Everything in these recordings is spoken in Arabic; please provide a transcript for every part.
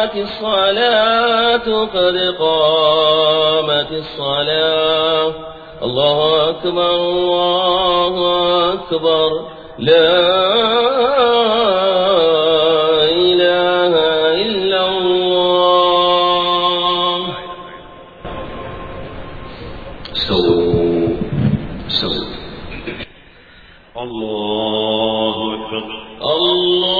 قامت الصلاة قد قامت الصلاة. الله أكبر الله أكبر. لا إله إلا الله. سووا سووا الله أكبر. الله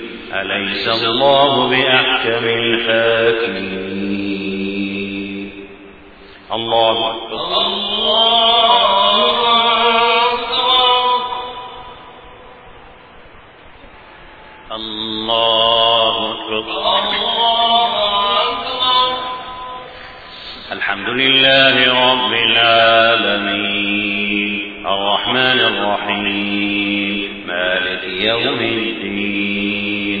أليس الله بأحكم الحاكمين؟ الله الله أكبر. الله أكبر. الحمد لله رب العالمين. الرحمن الرحيم. مالك يوم الدين.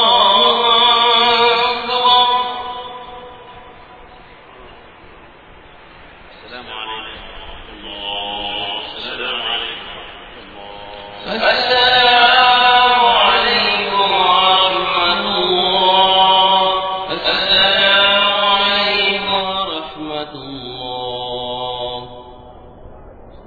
عليكم